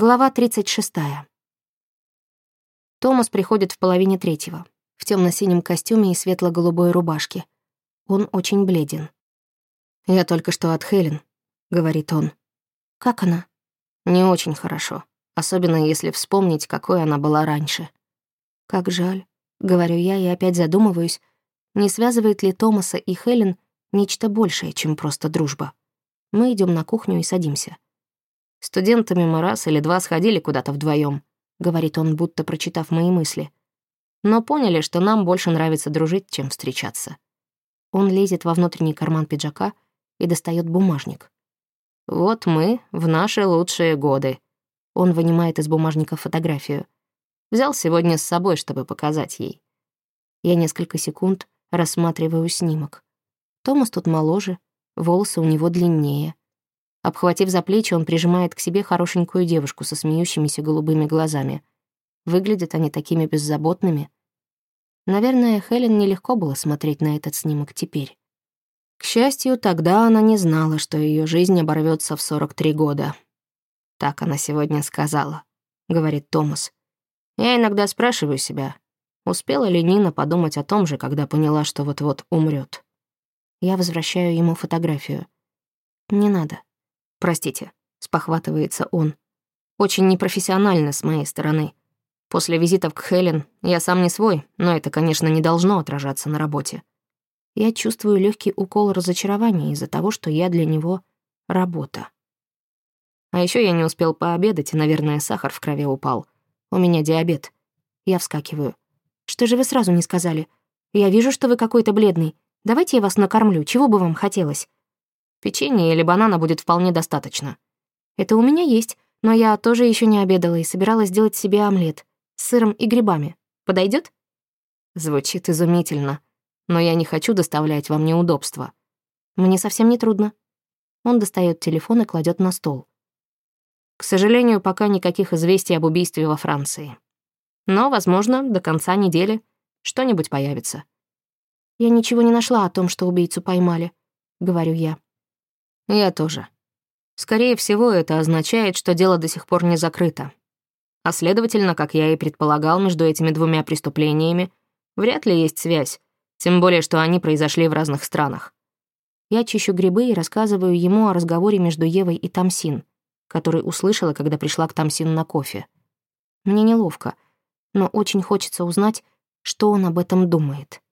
Глава 36. Томас приходит в половине третьего, в темно синем костюме и светло-голубой рубашке. Он очень бледен. «Я только что от Хелен», — говорит он. «Как она?» «Не очень хорошо, особенно если вспомнить, какой она была раньше». «Как жаль», — говорю я и опять задумываюсь, не связывает ли Томаса и Хелен нечто большее, чем просто дружба. Мы идем на кухню и садимся. Студентами мы раз или два сходили куда-то вдвоем, говорит он, будто прочитав мои мысли. Но поняли, что нам больше нравится дружить, чем встречаться. Он лезет во внутренний карман пиджака и достает бумажник. Вот мы в наши лучшие годы. Он вынимает из бумажника фотографию. Взял сегодня с собой, чтобы показать ей. Я несколько секунд рассматриваю снимок. Томас тут моложе, волосы у него длиннее. Обхватив за плечи, он прижимает к себе хорошенькую девушку со смеющимися голубыми глазами. Выглядят они такими беззаботными. Наверное, Хелен нелегко было смотреть на этот снимок теперь. К счастью, тогда она не знала, что ее жизнь оборвется в 43 года. Так она сегодня сказала, говорит Томас. Я иногда спрашиваю себя, успела ли Нина подумать о том же, когда поняла, что вот-вот умрет. Я возвращаю ему фотографию. Не надо. «Простите», — спохватывается он. «Очень непрофессионально с моей стороны. После визитов к Хелен я сам не свой, но это, конечно, не должно отражаться на работе. Я чувствую легкий укол разочарования из-за того, что я для него — работа. А еще я не успел пообедать, и, наверное, сахар в крови упал. У меня диабет. Я вскакиваю. «Что же вы сразу не сказали? Я вижу, что вы какой-то бледный. Давайте я вас накормлю, чего бы вам хотелось?» Печенье или банана будет вполне достаточно. Это у меня есть, но я тоже еще не обедала и собиралась сделать себе омлет с сыром и грибами. Подойдет? Звучит изумительно, но я не хочу доставлять вам неудобства. Мне совсем не трудно. Он достает телефон и кладет на стол. К сожалению, пока никаких известий об убийстве во Франции. Но, возможно, до конца недели что-нибудь появится. Я ничего не нашла о том, что убийцу поймали, говорю я. Я тоже. Скорее всего, это означает, что дело до сих пор не закрыто. А следовательно, как я и предполагал, между этими двумя преступлениями вряд ли есть связь, тем более, что они произошли в разных странах. Я чищу грибы и рассказываю ему о разговоре между Евой и Тамсин, который услышала, когда пришла к Тамсин на кофе. Мне неловко, но очень хочется узнать, что он об этом думает.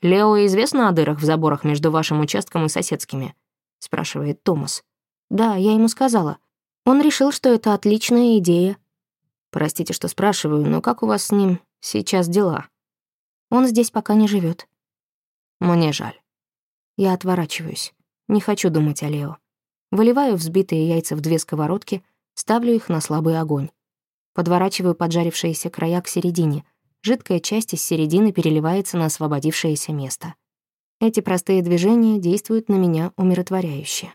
«Лео известно о дырах в заборах между вашим участком и соседскими?» — спрашивает Томас. «Да, я ему сказала. Он решил, что это отличная идея». «Простите, что спрашиваю, но как у вас с ним сейчас дела?» «Он здесь пока не живет. «Мне жаль». Я отворачиваюсь. Не хочу думать о Лео. Выливаю взбитые яйца в две сковородки, ставлю их на слабый огонь. Подворачиваю поджарившиеся края к середине. Жидкая часть из середины переливается на освободившееся место. Эти простые движения действуют на меня умиротворяюще.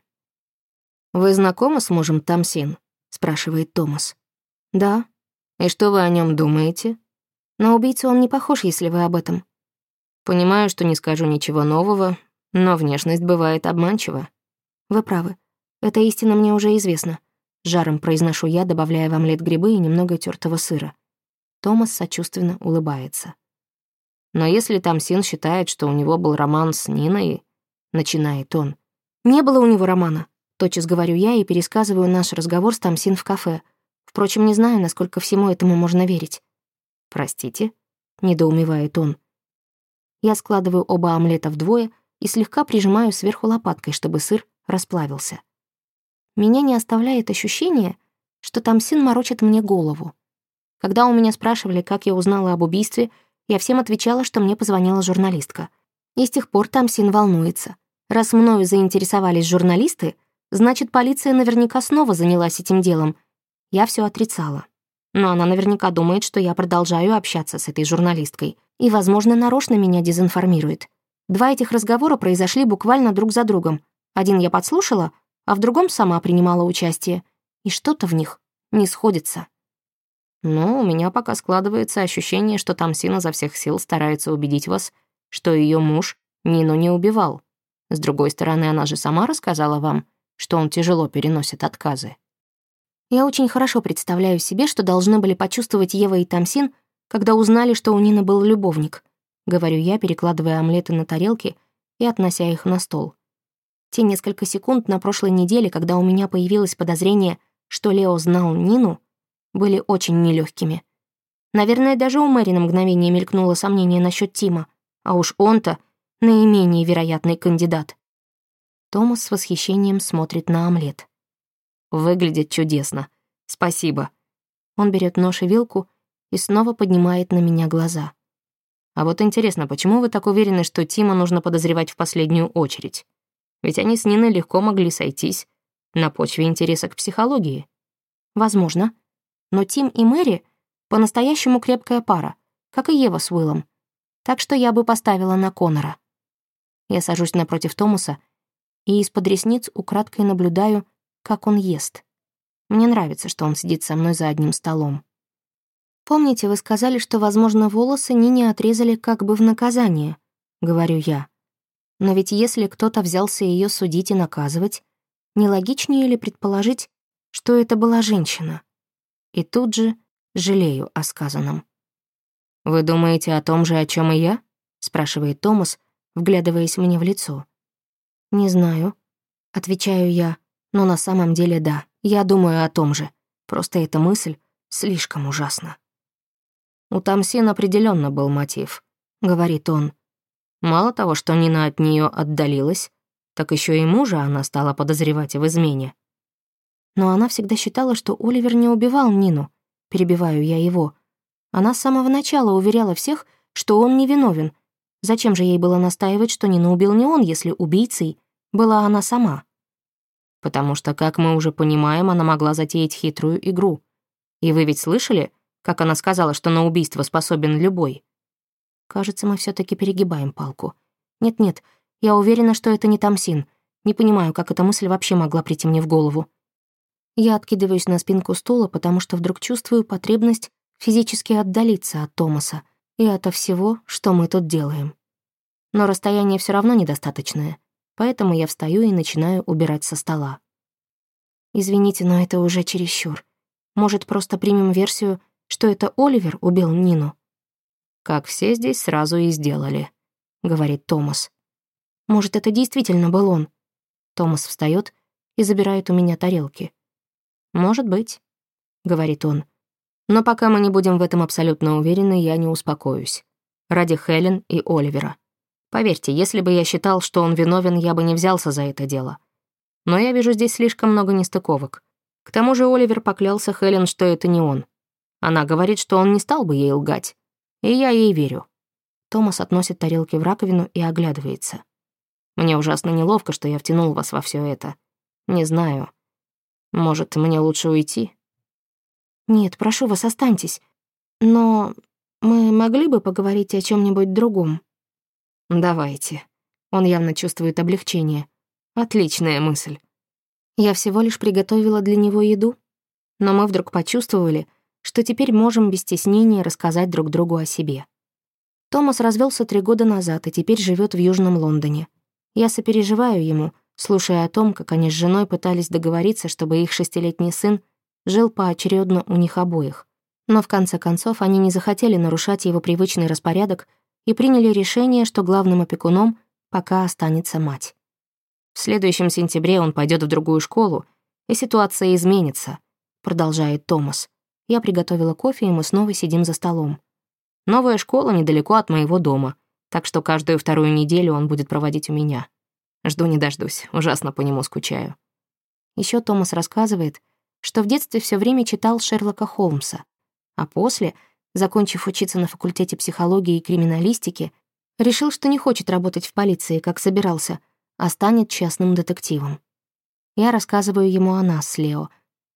«Вы знакомы с мужем Тамсин?» — спрашивает Томас. «Да». «И что вы о нем думаете?» «На убийцу он не похож, если вы об этом». «Понимаю, что не скажу ничего нового, но внешность бывает обманчива». «Вы правы. Эта истина мне уже известна». Жаром произношу я, добавляя в омлет грибы и немного тертого сыра. Томас сочувственно улыбается. Но если Тамсин считает, что у него был роман с Ниной, начинает он. Не было у него романа, тотчас говорю я и пересказываю наш разговор с Тамсин в кафе. Впрочем, не знаю, насколько всему этому можно верить. «Простите?» — недоумевает он. Я складываю оба омлета вдвое и слегка прижимаю сверху лопаткой, чтобы сыр расплавился. Меня не оставляет ощущение, что Тамсин морочит мне голову. Когда у меня спрашивали, как я узнала об убийстве, я всем отвечала, что мне позвонила журналистка. И с тех пор Тамсин волнуется. Раз мною заинтересовались журналисты, значит, полиция наверняка снова занялась этим делом. Я все отрицала. Но она наверняка думает, что я продолжаю общаться с этой журналисткой. И, возможно, нарочно меня дезинформирует. Два этих разговора произошли буквально друг за другом. Один я подслушала, а в другом сама принимала участие. И что-то в них не сходится. Но у меня пока складывается ощущение, что Тамсина за всех сил старается убедить вас, что ее муж Нину не убивал. С другой стороны, она же сама рассказала вам, что он тяжело переносит отказы. Я очень хорошо представляю себе, что должны были почувствовать Ева и Тамсин, когда узнали, что у Нины был любовник, говорю я, перекладывая омлеты на тарелки и относя их на стол. Те несколько секунд на прошлой неделе, когда у меня появилось подозрение, что Лео знал Нину, были очень нелегкими. Наверное, даже у Мэри на мгновение мелькнуло сомнение насчет Тима, а уж он-то наименее вероятный кандидат. Томас с восхищением смотрит на омлет. Выглядит чудесно. Спасибо. Он берет нож и вилку и снова поднимает на меня глаза. А вот интересно, почему вы так уверены, что Тима нужно подозревать в последнюю очередь? Ведь они с Ниной легко могли сойтись на почве интереса к психологии. Возможно. Но Тим и Мэри по-настоящему крепкая пара, как и Ева с Уиллом. Так что я бы поставила на Конора. Я сажусь напротив Томаса и из-под ресниц украдкой наблюдаю, как он ест. Мне нравится, что он сидит со мной за одним столом. «Помните, вы сказали, что, возможно, волосы Нине отрезали как бы в наказание?» — говорю я. «Но ведь если кто-то взялся ее судить и наказывать, нелогичнее ли предположить, что это была женщина? И тут же жалею о сказанном. «Вы думаете о том же, о чем и я?» — спрашивает Томас, вглядываясь мне в лицо. «Не знаю», — отвечаю я, но на самом деле да, я думаю о том же. Просто эта мысль слишком ужасна. У Тамсин определенно был мотив, говорит он. Мало того, что Нина от нее отдалилась, так еще и мужа она стала подозревать в измене. Но она всегда считала, что Оливер не убивал Нину, перебиваю я его. Она с самого начала уверяла всех, что он невиновен. Зачем же ей было настаивать, что Нину убил не он, если убийцей была она сама? Потому что, как мы уже понимаем, она могла затеять хитрую игру. И вы ведь слышали, как она сказала, что на убийство способен любой? Кажется, мы все таки перегибаем палку. Нет-нет, я уверена, что это не Тамсин. Не понимаю, как эта мысль вообще могла прийти мне в голову. Я откидываюсь на спинку стула, потому что вдруг чувствую потребность физически отдалиться от Томаса и от всего, что мы тут делаем. Но расстояние все равно недостаточное поэтому я встаю и начинаю убирать со стола. Извините, но это уже чересчур. Может, просто примем версию, что это Оливер убил Нину? Как все здесь сразу и сделали, говорит Томас. Может, это действительно был он? Томас встает и забирает у меня тарелки. Может быть, говорит он. Но пока мы не будем в этом абсолютно уверены, я не успокоюсь. Ради Хелен и Оливера. Поверьте, если бы я считал, что он виновен, я бы не взялся за это дело. Но я вижу здесь слишком много нестыковок. К тому же Оливер поклялся Хелен, что это не он. Она говорит, что он не стал бы ей лгать. И я ей верю. Томас относит тарелки в раковину и оглядывается. Мне ужасно неловко, что я втянул вас во все это. Не знаю. Может, мне лучше уйти? Нет, прошу вас, останьтесь. Но мы могли бы поговорить о чем нибудь другом. «Давайте». Он явно чувствует облегчение. Отличная мысль. Я всего лишь приготовила для него еду, но мы вдруг почувствовали, что теперь можем без стеснения рассказать друг другу о себе. Томас развелся три года назад и теперь живет в Южном Лондоне. Я сопереживаю ему, слушая о том, как они с женой пытались договориться, чтобы их шестилетний сын жил поочередно у них обоих. Но в конце концов они не захотели нарушать его привычный распорядок и приняли решение, что главным опекуном пока останется мать. В следующем сентябре он пойдет в другую школу, и ситуация изменится, продолжает Томас. Я приготовила кофе, и мы снова сидим за столом. Новая школа недалеко от моего дома, так что каждую вторую неделю он будет проводить у меня. Жду не дождусь, ужасно по нему скучаю. Еще Томас рассказывает, что в детстве все время читал Шерлока Холмса, а после — закончив учиться на факультете психологии и криминалистики, решил, что не хочет работать в полиции, как собирался, а станет частным детективом. Я рассказываю ему о нас с Лео,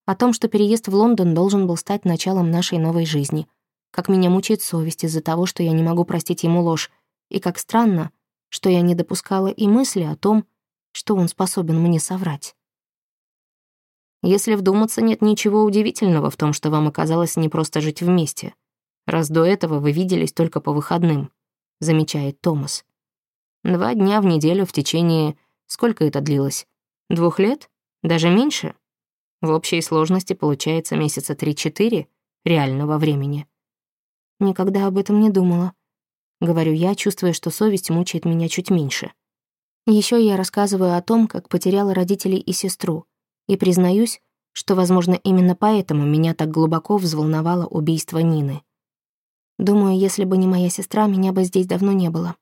о том, что переезд в Лондон должен был стать началом нашей новой жизни, как меня мучает совесть из-за того, что я не могу простить ему ложь, и как странно, что я не допускала и мысли о том, что он способен мне соврать. Если вдуматься, нет ничего удивительного в том, что вам оказалось не просто жить вместе — раз до этого вы виделись только по выходным», — замечает Томас. «Два дня в неделю в течение... Сколько это длилось? Двух лет? Даже меньше?» В общей сложности получается месяца три-четыре реального времени. Никогда об этом не думала. Говорю я, чувствуя, что совесть мучает меня чуть меньше. Еще я рассказываю о том, как потеряла родителей и сестру, и признаюсь, что, возможно, именно поэтому меня так глубоко взволновало убийство Нины. Думаю, если бы не моя сестра, меня бы здесь давно не было.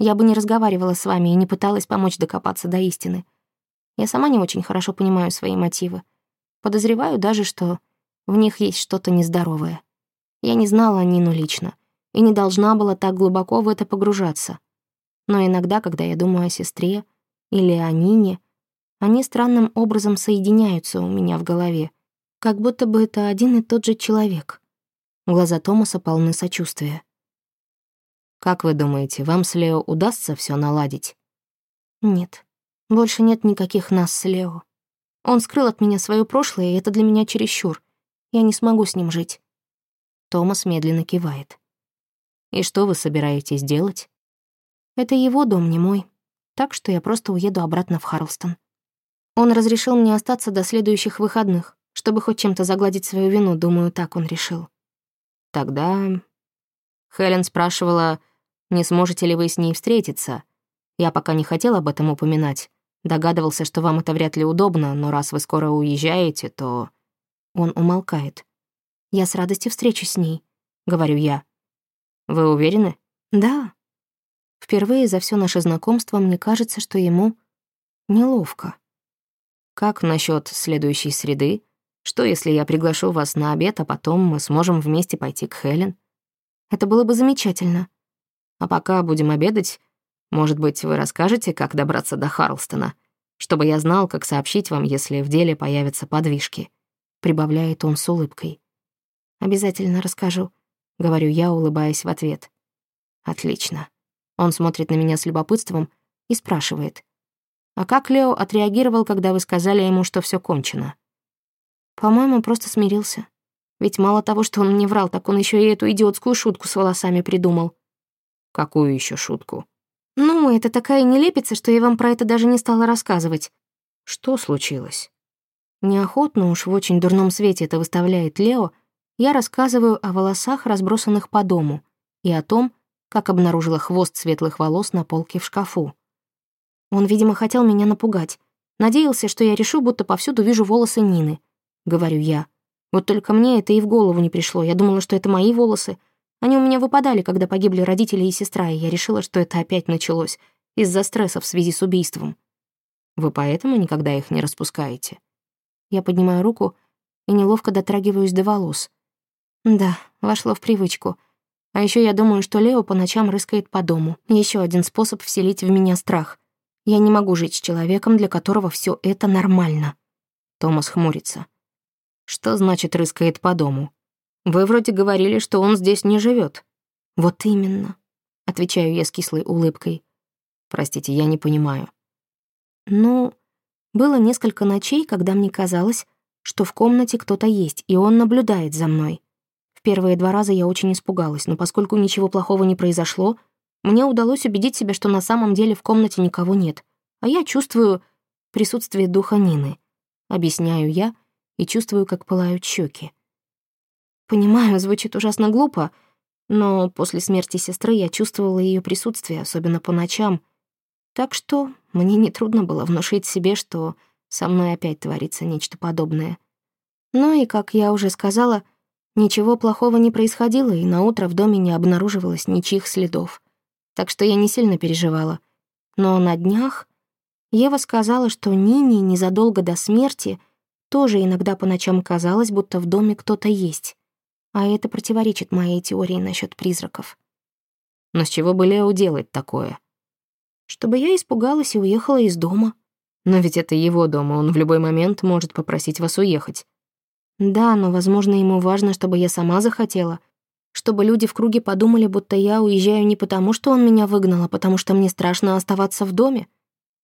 Я бы не разговаривала с вами и не пыталась помочь докопаться до истины. Я сама не очень хорошо понимаю свои мотивы. Подозреваю даже, что в них есть что-то нездоровое. Я не знала Нину лично и не должна была так глубоко в это погружаться. Но иногда, когда я думаю о сестре или о Нине, они странным образом соединяются у меня в голове, как будто бы это один и тот же человек. Глаза Томаса полны сочувствия. «Как вы думаете, вам с Лео удастся все наладить?» «Нет. Больше нет никаких нас с Лео. Он скрыл от меня свое прошлое, и это для меня чересчур. Я не смогу с ним жить». Томас медленно кивает. «И что вы собираетесь делать?» «Это его дом, не мой. Так что я просто уеду обратно в Харлстон. Он разрешил мне остаться до следующих выходных, чтобы хоть чем-то загладить свою вину, думаю, так он решил». «Тогда...» Хелен спрашивала, не сможете ли вы с ней встретиться. Я пока не хотел об этом упоминать. Догадывался, что вам это вряд ли удобно, но раз вы скоро уезжаете, то...» Он умолкает. «Я с радостью встречусь с ней», — говорю я. «Вы уверены?» «Да». Впервые за все наше знакомство мне кажется, что ему неловко. «Как насчет следующей среды? Что, если я приглашу вас на обед, а потом мы сможем вместе пойти к Хелен?» «Это было бы замечательно». «А пока будем обедать, может быть, вы расскажете, как добраться до Харлстона, чтобы я знал, как сообщить вам, если в деле появятся подвижки?» Прибавляет он с улыбкой. «Обязательно расскажу», — говорю я, улыбаясь в ответ. «Отлично». Он смотрит на меня с любопытством и спрашивает. «А как Лео отреагировал, когда вы сказали ему, что все кончено?» «По-моему, просто смирился. Ведь мало того, что он мне врал, так он еще и эту идиотскую шутку с волосами придумал». «Какую еще шутку?» «Ну, это такая нелепица, что я вам про это даже не стала рассказывать». «Что случилось?» Неохотно уж в очень дурном свете это выставляет Лео, я рассказываю о волосах, разбросанных по дому, и о том, как обнаружила хвост светлых волос на полке в шкафу. Он, видимо, хотел меня напугать. Надеялся, что я решу, будто повсюду вижу волосы Нины. Говорю я. Вот только мне это и в голову не пришло. Я думала, что это мои волосы. Они у меня выпадали, когда погибли родители и сестра, и я решила, что это опять началось из-за стресса в связи с убийством. Вы поэтому никогда их не распускаете? Я поднимаю руку и неловко дотрагиваюсь до волос. Да, вошло в привычку. А еще я думаю, что Лео по ночам рыскает по дому. Еще один способ вселить в меня страх. Я не могу жить с человеком, для которого все это нормально. Томас хмурится. Что значит рыскает по дому? Вы вроде говорили, что он здесь не живет. Вот именно, отвечаю я с кислой улыбкой. Простите, я не понимаю. Ну, было несколько ночей, когда мне казалось, что в комнате кто-то есть, и он наблюдает за мной. Первые два раза я очень испугалась, но поскольку ничего плохого не произошло, мне удалось убедить себя, что на самом деле в комнате никого нет, а я чувствую присутствие духа Нины. Объясняю я и чувствую, как пылают щеки. Понимаю, звучит ужасно глупо, но после смерти сестры я чувствовала ее присутствие, особенно по ночам. Так что мне нетрудно было внушить себе, что со мной опять творится нечто подобное. Ну и, как я уже сказала, ничего плохого не происходило, и на утро в доме не обнаруживалось ничьих следов. Так что я не сильно переживала. Но на днях Ева сказала, что Нине незадолго до смерти тоже иногда по ночам казалось, будто в доме кто-то есть. А это противоречит моей теории насчет призраков. Но с чего бы Лео делать такое? Чтобы я испугалась и уехала из дома. Но ведь это его дом, и он в любой момент может попросить вас уехать. Да, но, возможно, ему важно, чтобы я сама захотела. Чтобы люди в круге подумали, будто я уезжаю не потому, что он меня выгнал, а потому что мне страшно оставаться в доме.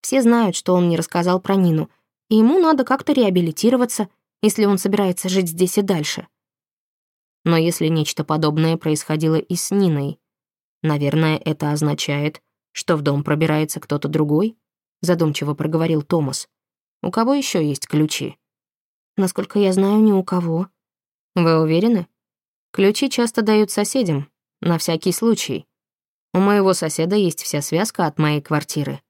Все знают, что он не рассказал про Нину, и ему надо как-то реабилитироваться, если он собирается жить здесь и дальше. Но если нечто подобное происходило и с Ниной, наверное, это означает, что в дом пробирается кто-то другой? задумчиво проговорил Томас. У кого еще есть ключи? Насколько я знаю, ни у кого. Вы уверены? Ключи часто дают соседям, на всякий случай. У моего соседа есть вся связка от моей квартиры.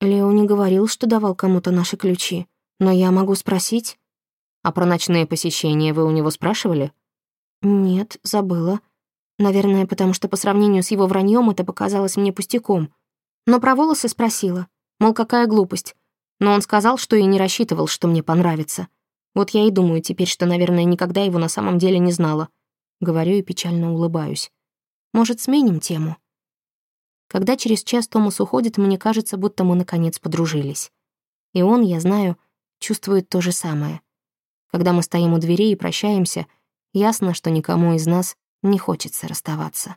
Лео не говорил, что давал кому-то наши ключи, но я могу спросить. А про ночные посещения вы у него спрашивали? Нет, забыла. Наверное, потому что по сравнению с его враньем это показалось мне пустяком. Но про волосы спросила. Мол, какая глупость. Но он сказал, что и не рассчитывал, что мне понравится. Вот я и думаю теперь, что, наверное, никогда его на самом деле не знала. Говорю и печально улыбаюсь. Может, сменим тему? Когда через час Томас уходит, мне кажется, будто мы наконец подружились. И он, я знаю, чувствует то же самое. Когда мы стоим у дверей и прощаемся, ясно, что никому из нас не хочется расставаться.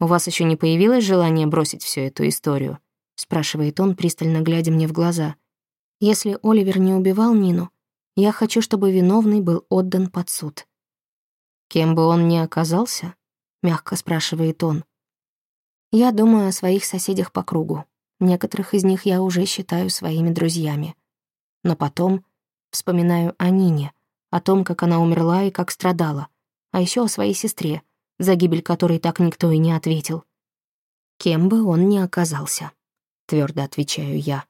«У вас еще не появилось желание бросить всю эту историю?» — спрашивает он, пристально глядя мне в глаза. «Если Оливер не убивал Нину, я хочу, чтобы виновный был отдан под суд». «Кем бы он ни оказался?» — мягко спрашивает он. Я думаю о своих соседях по кругу. Некоторых из них я уже считаю своими друзьями. Но потом вспоминаю о Нине, о том, как она умерла и как страдала, а еще о своей сестре, за гибель которой так никто и не ответил. Кем бы он ни оказался, твердо отвечаю я.